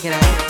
check it out.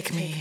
Take me.